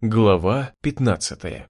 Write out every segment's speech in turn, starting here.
Глава 15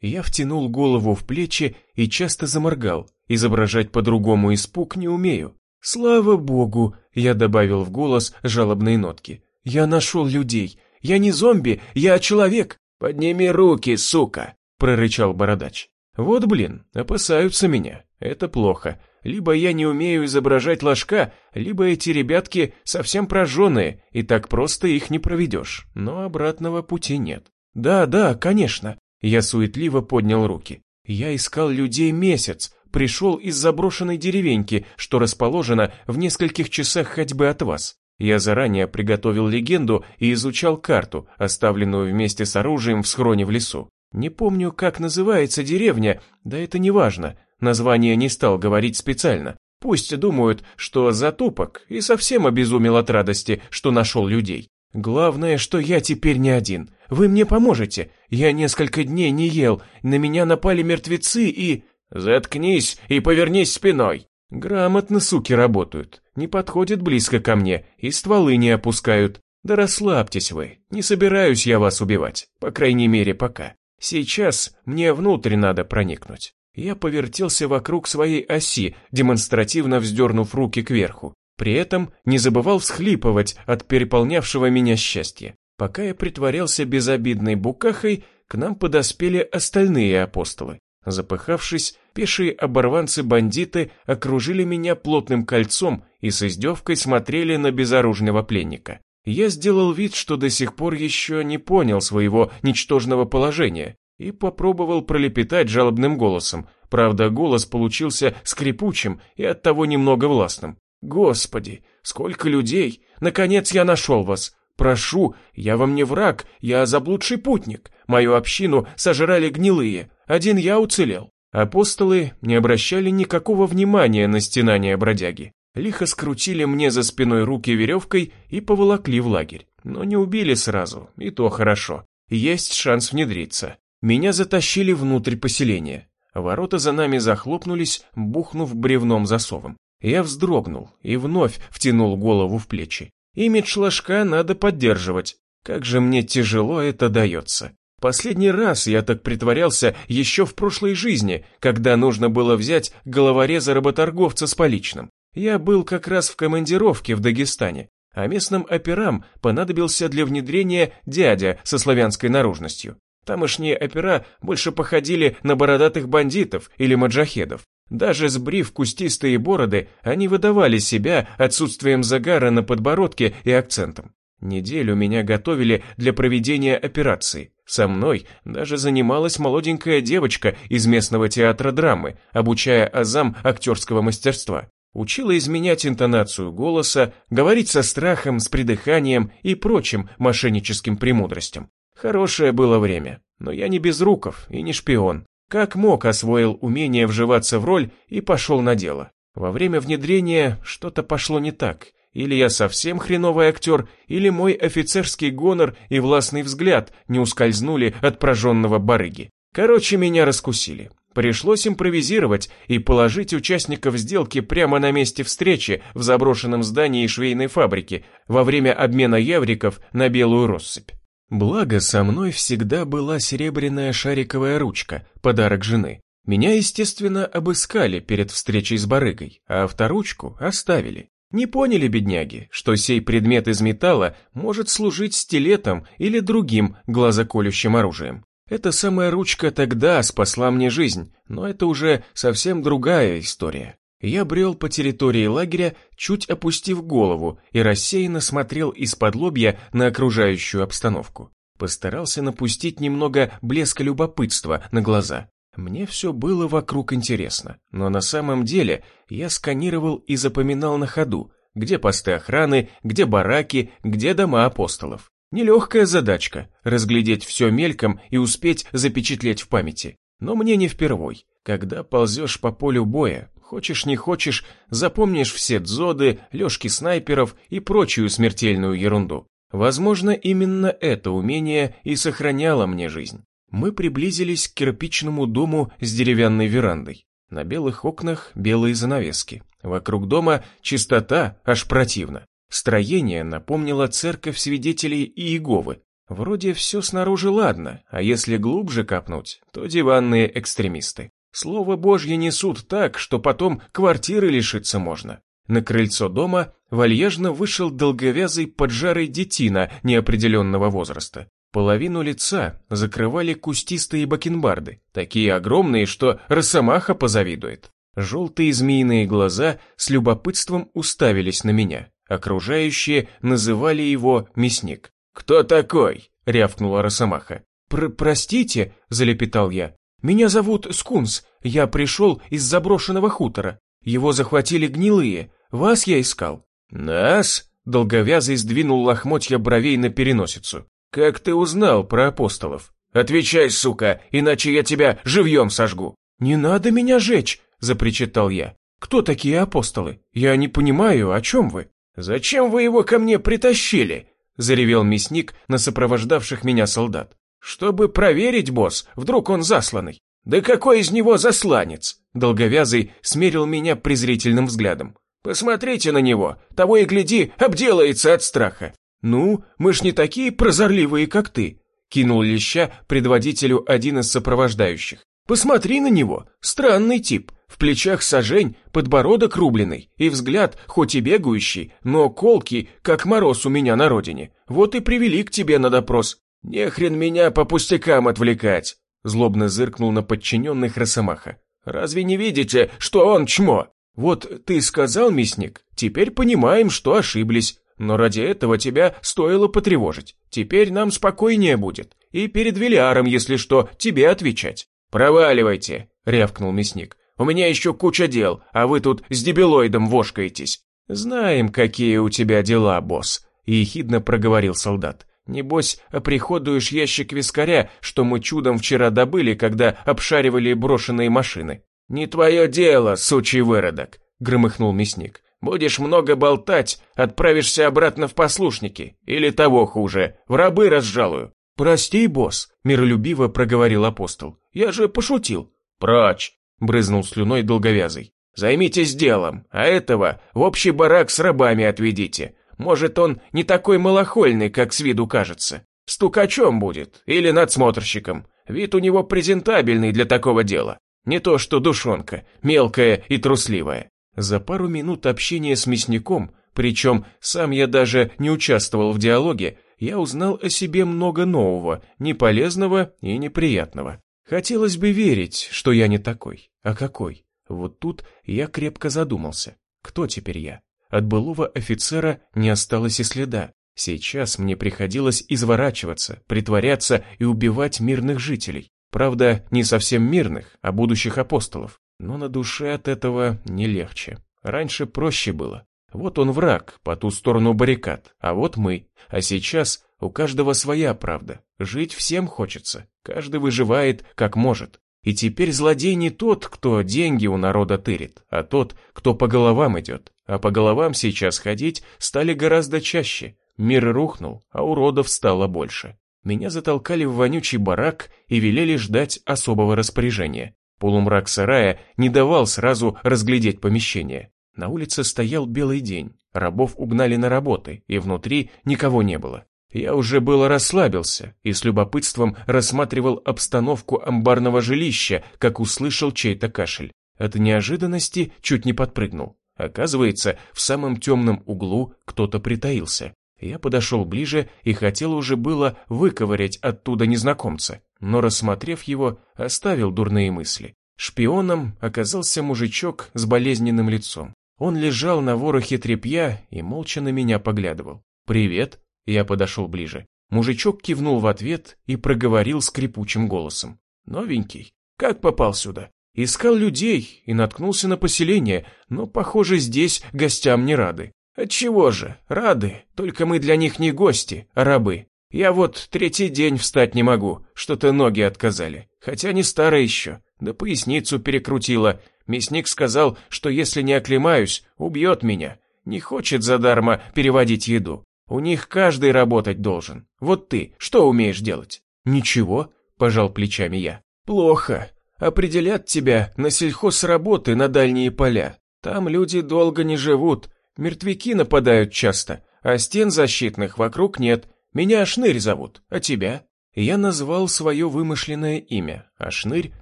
Я втянул голову в плечи и часто заморгал. Изображать по-другому испуг не умею. «Слава богу!» — я добавил в голос жалобные нотки. «Я нашел людей. Я не зомби, я человек!» «Подними руки, сука!» — прорычал бородач. «Вот блин, опасаются меня. Это плохо. Либо я не умею изображать ложка, либо эти ребятки совсем прожженные, и так просто их не проведешь. Но обратного пути нет. Да, да, конечно. Я суетливо поднял руки. Я искал людей месяц, пришел из заброшенной деревеньки, что расположена в нескольких часах ходьбы от вас. Я заранее приготовил легенду и изучал карту, оставленную вместе с оружием в схроне в лесу. Не помню, как называется деревня, да это не важно. Название не стал говорить специально. Пусть думают, что затупок и совсем обезумел от радости, что нашел людей. Главное, что я теперь не один. Вы мне поможете. Я несколько дней не ел, на меня напали мертвецы и... Заткнись и повернись спиной. Грамотно суки работают. Не подходят близко ко мне и стволы не опускают. Да расслабьтесь вы, не собираюсь я вас убивать, по крайней мере пока. Сейчас мне внутрь надо проникнуть. Я повертелся вокруг своей оси, демонстративно вздернув руки кверху. При этом не забывал всхлипывать от переполнявшего меня счастья. Пока я притворялся безобидной букахой, к нам подоспели остальные апостолы. Запыхавшись, пешие оборванцы-бандиты окружили меня плотным кольцом и с издевкой смотрели на безоружного пленника. Я сделал вид, что до сих пор еще не понял своего ничтожного положения и попробовал пролепетать жалобным голосом. Правда, голос получился скрипучим и оттого немного властным. «Господи, сколько людей! Наконец я нашел вас! Прошу, я вам не враг, я заблудший путник. Мою общину сожрали гнилые, один я уцелел». Апостолы не обращали никакого внимания на стенания бродяги лихо скрутили мне за спиной руки веревкой и поволокли в лагерь. Но не убили сразу, и то хорошо. Есть шанс внедриться. Меня затащили внутрь поселения. Ворота за нами захлопнулись, бухнув бревном засовом. Я вздрогнул и вновь втянул голову в плечи. Имидж ложка надо поддерживать. Как же мне тяжело это дается. Последний раз я так притворялся еще в прошлой жизни, когда нужно было взять головореза-работорговца с поличным. Я был как раз в командировке в Дагестане, а местным операм понадобился для внедрения дядя со славянской наружностью. Тамошние опера больше походили на бородатых бандитов или маджахедов. Даже сбрив кустистые бороды, они выдавали себя отсутствием загара на подбородке и акцентом. Неделю меня готовили для проведения операции. Со мной даже занималась молоденькая девочка из местного театра драмы, обучая азам актерского мастерства. Учила изменять интонацию голоса, говорить со страхом, с придыханием и прочим мошенническим премудростям. Хорошее было время, но я не без руков и не шпион. Как мог освоил умение вживаться в роль и пошел на дело. Во время внедрения что-то пошло не так. Или я совсем хреновый актер, или мой офицерский гонор и властный взгляд не ускользнули от прожженного барыги. Короче, меня раскусили. Пришлось импровизировать и положить участников сделки прямо на месте встречи в заброшенном здании швейной фабрики во время обмена евриков на белую россыпь. Благо, со мной всегда была серебряная шариковая ручка, подарок жены. Меня, естественно, обыскали перед встречей с барыгой, а авторучку оставили. Не поняли бедняги, что сей предмет из металла может служить стилетом или другим глазоколющим оружием. Эта самая ручка тогда спасла мне жизнь, но это уже совсем другая история. Я брел по территории лагеря, чуть опустив голову, и рассеянно смотрел из-под лобья на окружающую обстановку. Постарался напустить немного блеска любопытства на глаза. Мне все было вокруг интересно, но на самом деле я сканировал и запоминал на ходу, где посты охраны, где бараки, где дома апостолов. Нелегкая задачка – разглядеть все мельком и успеть запечатлеть в памяти. Но мне не впервой. Когда ползешь по полю боя, хочешь не хочешь, запомнишь все дзоды, лёжки снайперов и прочую смертельную ерунду. Возможно, именно это умение и сохраняло мне жизнь. Мы приблизились к кирпичному дому с деревянной верандой. На белых окнах белые занавески. Вокруг дома чистота, аж противно. Строение напомнило церковь свидетелей Иеговы. Вроде все снаружи ладно, а если глубже копнуть, то диванные экстремисты. Слово Божье несут так, что потом квартиры лишиться можно. На крыльцо дома вальяжно вышел долговязый поджарый детина неопределенного возраста. Половину лица закрывали кустистые бакенбарды, такие огромные, что росомаха позавидует. Желтые змеиные глаза с любопытством уставились на меня. Окружающие называли его мясник. «Кто такой?» — рявкнула Росомаха. Пр «Простите», — залепетал я. «Меня зовут Скунс. Я пришел из заброшенного хутора. Его захватили гнилые. Вас я искал». «Нас?» — долговязый сдвинул лохмотья бровей на переносицу. «Как ты узнал про апостолов? Отвечай, сука, иначе я тебя живьем сожгу». «Не надо меня жечь!» – запричитал я. «Кто такие апостолы? Я не понимаю, о чем вы?» «Зачем вы его ко мне притащили?» – заревел мясник на сопровождавших меня солдат. «Чтобы проверить, босс, вдруг он засланный». «Да какой из него засланец?» Долговязый смерил меня презрительным взглядом. «Посмотрите на него, того и гляди, обделается от страха». «Ну, мы ж не такие прозорливые, как ты», кинул леща предводителю один из сопровождающих. «Посмотри на него, странный тип, в плечах сажень, подбородок рубленый, и взгляд, хоть и бегающий, но колкий, как мороз у меня на родине. Вот и привели к тебе на допрос. Не хрен меня по пустякам отвлекать!» Злобно зыркнул на подчиненных Росомаха. «Разве не видите, что он чмо? Вот ты сказал, мясник, теперь понимаем, что ошиблись, но ради этого тебя стоило потревожить. Теперь нам спокойнее будет, и перед Велиаром, если что, тебе отвечать». «Проваливайте!» — рявкнул мясник. У меня еще куча дел, а вы тут с дебилоидом вошкаетесь». «Знаем, какие у тебя дела, босс», — ехидно проговорил солдат. «Небось, оприходуешь ящик вискаря, что мы чудом вчера добыли, когда обшаривали брошенные машины». «Не твое дело, сучий выродок», — громыхнул мясник. «Будешь много болтать, отправишься обратно в послушники, или того хуже, в рабы разжалую». «Прости, босс», — миролюбиво проговорил апостол. «Я же пошутил». «Прочь!» брызнул слюной долговязый. «Займитесь делом, а этого в общий барак с рабами отведите. Может, он не такой малохольный, как с виду кажется. Стукачом будет или надсмотрщиком. Вид у него презентабельный для такого дела. Не то что душонка, мелкая и трусливая». За пару минут общения с мясником, причем сам я даже не участвовал в диалоге, я узнал о себе много нового, неполезного и неприятного. Хотелось бы верить, что я не такой. А какой? Вот тут я крепко задумался. Кто теперь я? От былого офицера не осталось и следа. Сейчас мне приходилось изворачиваться, притворяться и убивать мирных жителей. Правда, не совсем мирных, а будущих апостолов. Но на душе от этого не легче. Раньше проще было. Вот он враг, по ту сторону баррикад, а вот мы. А сейчас у каждого своя правда. Жить всем хочется. Каждый выживает, как может. И теперь злодей не тот, кто деньги у народа тырит, а тот, кто по головам идет. А по головам сейчас ходить стали гораздо чаще. Мир рухнул, а уродов стало больше. Меня затолкали в вонючий барак и велели ждать особого распоряжения. Полумрак сарая не давал сразу разглядеть помещение. На улице стоял белый день, рабов угнали на работы, и внутри никого не было. Я уже было расслабился и с любопытством рассматривал обстановку амбарного жилища, как услышал чей-то кашель. От неожиданности чуть не подпрыгнул. Оказывается, в самом темном углу кто-то притаился. Я подошел ближе и хотел уже было выковырять оттуда незнакомца, но, рассмотрев его, оставил дурные мысли. Шпионом оказался мужичок с болезненным лицом. Он лежал на ворохе тряпья и молча на меня поглядывал. «Привет», я подошел ближе. Мужичок кивнул в ответ и проговорил скрипучим голосом. «Новенький. Как попал сюда? Искал людей и наткнулся на поселение, но, похоже, здесь гостям не рады. Отчего же? Рады, только мы для них не гости, а рабы. Я вот третий день встать не могу, что-то ноги отказали. Хотя не старая еще, да поясницу перекрутила. Мясник сказал, что если не оклемаюсь, убьет меня. Не хочет задарма переводить еду. У них каждый работать должен. Вот ты, что умеешь делать? Ничего, пожал плечами я. Плохо. Определят тебя на сельхозработы на дальние поля. Там люди долго не живут, мертвяки нападают часто, а стен защитных вокруг нет. Меня Шнырь зовут, а тебя?» Я назвал свое вымышленное имя, а Шнырь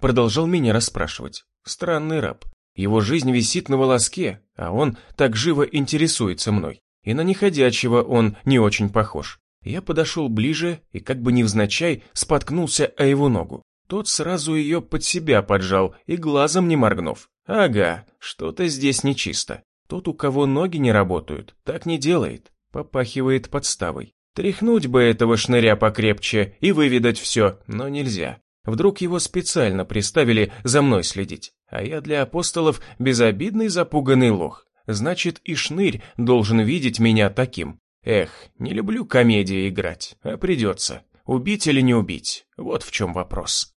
продолжал меня расспрашивать. Странный раб. Его жизнь висит на волоске, а он так живо интересуется мной. И на неходячего он не очень похож. Я подошел ближе и как бы невзначай споткнулся о его ногу. Тот сразу ее под себя поджал и глазом не моргнув. Ага, что-то здесь нечисто. Тот, у кого ноги не работают, так не делает. Попахивает подставой. Тряхнуть бы этого шныря покрепче и выведать все, но нельзя. Вдруг его специально приставили за мной следить. А я для апостолов безобидный запуганный лох. Значит, и шнырь должен видеть меня таким. Эх, не люблю комедии играть, а придется. Убить или не убить? Вот в чем вопрос.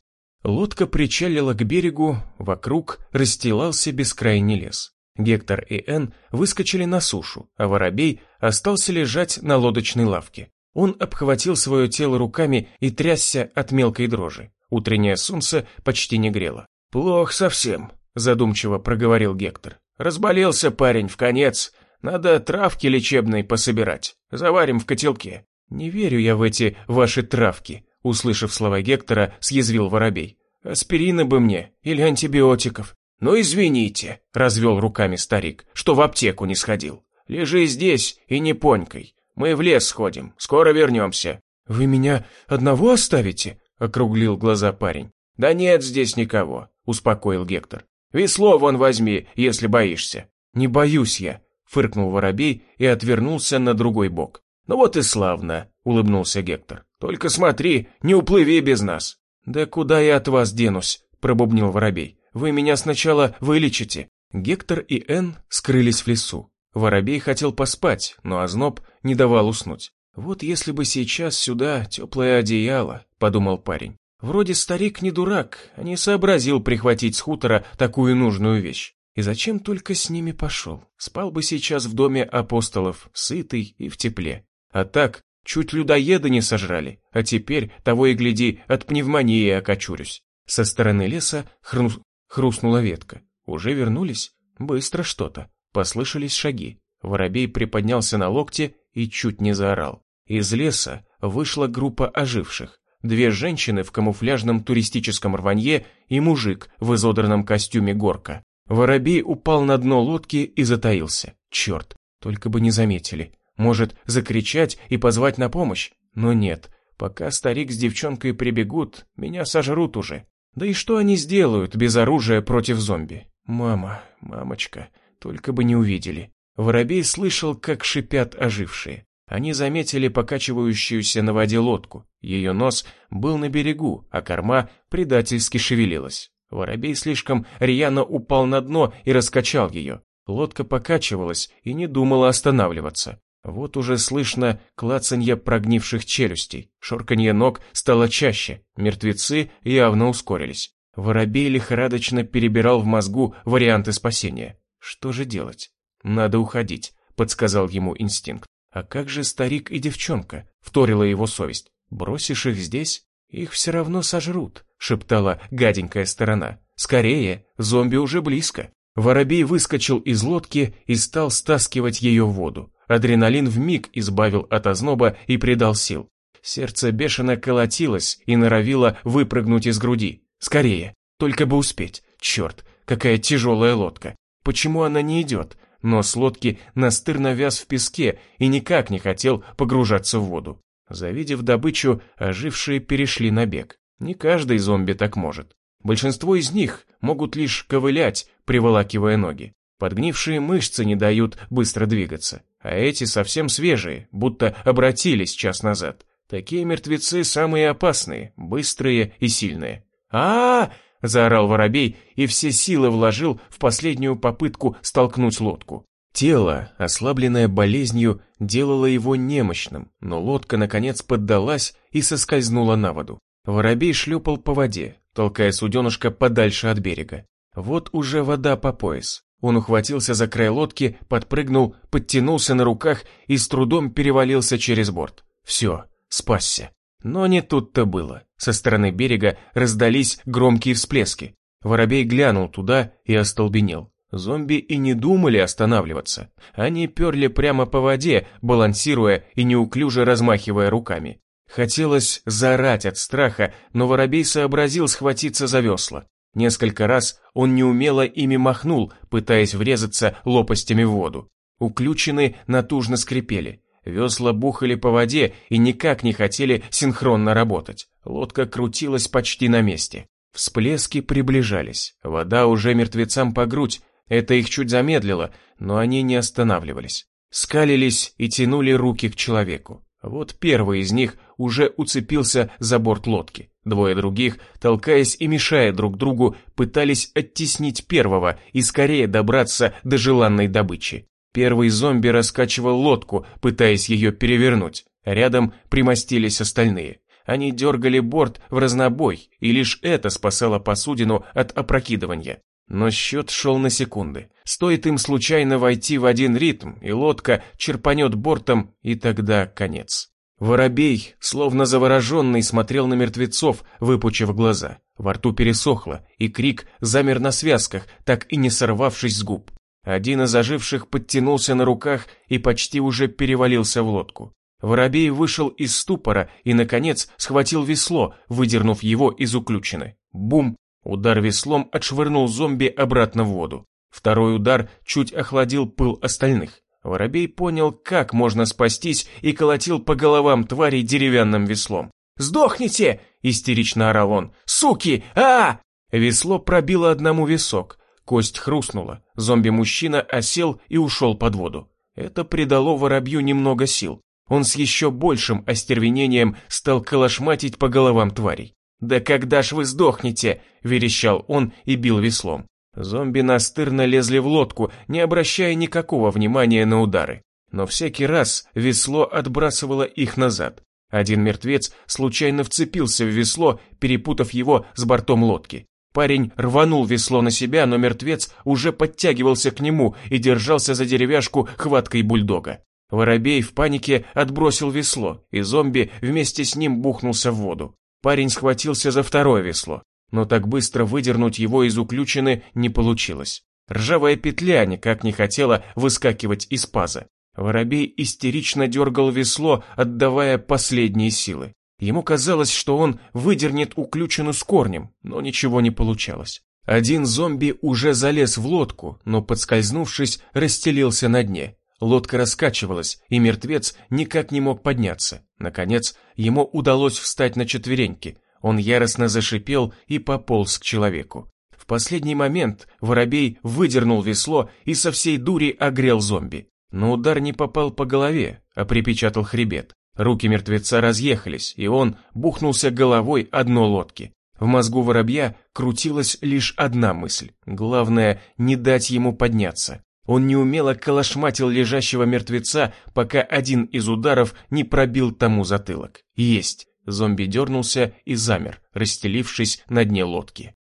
Лодка причалила к берегу, вокруг расстилался бескрайний лес. Гектор и Энн выскочили на сушу, а воробей остался лежать на лодочной лавке. Он обхватил свое тело руками и трясся от мелкой дрожи. Утреннее солнце почти не грело. «Плохо совсем», — задумчиво проговорил Гектор. «Разболелся парень в конец. Надо травки лечебной пособирать. Заварим в котелке». «Не верю я в эти ваши травки», — услышав слова Гектора, съязвил воробей. «Аспирина бы мне или антибиотиков». «Ну, извините», — развел руками старик, «что в аптеку не сходил. Лежи здесь и не понькой. Мы в лес сходим, скоро вернемся». «Вы меня одного оставите?» — округлил глаза парень. «Да нет здесь никого», — успокоил Гектор. «Весло вон возьми, если боишься». «Не боюсь я», — фыркнул воробей и отвернулся на другой бок. «Ну вот и славно», — улыбнулся Гектор. «Только смотри, не уплыви без нас». «Да куда я от вас денусь?» — пробубнил воробей. «Вы меня сначала вылечите». Гектор и Энн скрылись в лесу. Воробей хотел поспать, но озноб не давал уснуть. «Вот если бы сейчас сюда теплое одеяло», — подумал парень. Вроде старик не дурак, а не сообразил прихватить с хутора такую нужную вещь. И зачем только с ними пошел? Спал бы сейчас в доме апостолов, сытый и в тепле. А так, чуть людоеда не сожрали, а теперь, того и гляди, от пневмонии окочурюсь. Со стороны леса хру... хрустнула ветка. Уже вернулись? Быстро что-то. Послышались шаги. Воробей приподнялся на локте и чуть не заорал. Из леса вышла группа оживших. Две женщины в камуфляжном туристическом рванье и мужик в изодранном костюме горка. Воробей упал на дно лодки и затаился. Черт, только бы не заметили. Может, закричать и позвать на помощь? Но нет, пока старик с девчонкой прибегут, меня сожрут уже. Да и что они сделают без оружия против зомби? Мама, мамочка, только бы не увидели. Воробей слышал, как шипят ожившие. Они заметили покачивающуюся на воде лодку. Ее нос был на берегу, а корма предательски шевелилась. Воробей слишком рьяно упал на дно и раскачал ее. Лодка покачивалась и не думала останавливаться. Вот уже слышно клацанье прогнивших челюстей, шорканье ног стало чаще, мертвецы явно ускорились. Воробей лихорадочно перебирал в мозгу варианты спасения. Что же делать? «Надо уходить», — подсказал ему инстинкт. «А как же старик и девчонка?» — вторила его совесть. «Бросишь их здесь? Их все равно сожрут», — шептала гаденькая сторона. «Скорее, зомби уже близко». Воробей выскочил из лодки и стал стаскивать ее в воду. Адреналин вмиг избавил от озноба и придал сил. Сердце бешено колотилось и норовило выпрыгнуть из груди. Скорее, только бы успеть. Черт, какая тяжелая лодка. Почему она не идет? Нос лодки настырно вяз в песке и никак не хотел погружаться в воду. Завидев добычу, ожившие перешли на бег. Не каждый зомби так может. Большинство из них могут лишь ковылять, приволакивая ноги. Подгнившие мышцы не дают быстро двигаться, а эти совсем свежие, будто обратились час назад. Такие мертвецы самые опасные, быстрые и сильные. а, -а, -а заорал воробей и все силы вложил в последнюю попытку столкнуть лодку. Тело, ослабленное болезнью, делало его немощным, но лодка наконец поддалась и соскользнула на воду. Воробей шлепал по воде, толкая суденышко подальше от берега. Вот уже вода по пояс. Он ухватился за край лодки, подпрыгнул, подтянулся на руках и с трудом перевалился через борт. Все, спасся. Но не тут-то было. Со стороны берега раздались громкие всплески. Воробей глянул туда и остолбенел. Зомби и не думали останавливаться. Они перли прямо по воде, балансируя и неуклюже размахивая руками. Хотелось заорать от страха, но воробей сообразил схватиться за весла. Несколько раз он неумело ими махнул, пытаясь врезаться лопастями в воду. Уключены натужно скрипели. Весла бухали по воде и никак не хотели синхронно работать. Лодка крутилась почти на месте. Всплески приближались. Вода уже мертвецам по грудь. Это их чуть замедлило, но они не останавливались. Скалились и тянули руки к человеку. Вот первый из них уже уцепился за борт лодки. Двое других, толкаясь и мешая друг другу, пытались оттеснить первого и скорее добраться до желанной добычи. Первый зомби раскачивал лодку, пытаясь ее перевернуть. Рядом примостились остальные. Они дергали борт в разнобой, и лишь это спасало посудину от опрокидывания. Но счет шел на секунды. Стоит им случайно войти в один ритм, и лодка черпанет бортом, и тогда конец. Воробей, словно завороженный, смотрел на мертвецов, выпучив глаза. Во рту пересохло, и крик замер на связках, так и не сорвавшись с губ. Один из оживших подтянулся на руках и почти уже перевалился в лодку. Воробей вышел из ступора и, наконец, схватил весло, выдернув его из уключины. Бум! Удар веслом отшвырнул зомби обратно в воду. Второй удар чуть охладил пыл остальных. Воробей понял, как можно спастись, и колотил по головам тварей деревянным веслом. «Сдохните!» – истерично орал он. «Суки! а, Весло пробило одному висок. Кость хрустнула, зомби-мужчина осел и ушел под воду. Это придало воробью немного сил. Он с еще большим остервенением стал колошматить по головам тварей. «Да когда ж вы сдохнете?» – верещал он и бил веслом. Зомби настырно лезли в лодку, не обращая никакого внимания на удары. Но всякий раз весло отбрасывало их назад. Один мертвец случайно вцепился в весло, перепутав его с бортом лодки. Парень рванул весло на себя, но мертвец уже подтягивался к нему и держался за деревяшку хваткой бульдога. Воробей в панике отбросил весло, и зомби вместе с ним бухнулся в воду. Парень схватился за второе весло, но так быстро выдернуть его из уключины не получилось. Ржавая петля никак не хотела выскакивать из паза. Воробей истерично дергал весло, отдавая последние силы. Ему казалось, что он выдернет уключину с корнем, но ничего не получалось. Один зомби уже залез в лодку, но, подскользнувшись, расстелился на дне. Лодка раскачивалась, и мертвец никак не мог подняться. Наконец, ему удалось встать на четвереньки. Он яростно зашипел и пополз к человеку. В последний момент воробей выдернул весло и со всей дури огрел зомби. Но удар не попал по голове, а припечатал хребет. Руки мертвеца разъехались, и он бухнулся головой одной лодки. В мозгу воробья крутилась лишь одна мысль. Главное, не дать ему подняться. Он неумело колошматил лежащего мертвеца, пока один из ударов не пробил тому затылок. Есть! Зомби дернулся и замер, расстелившись на дне лодки.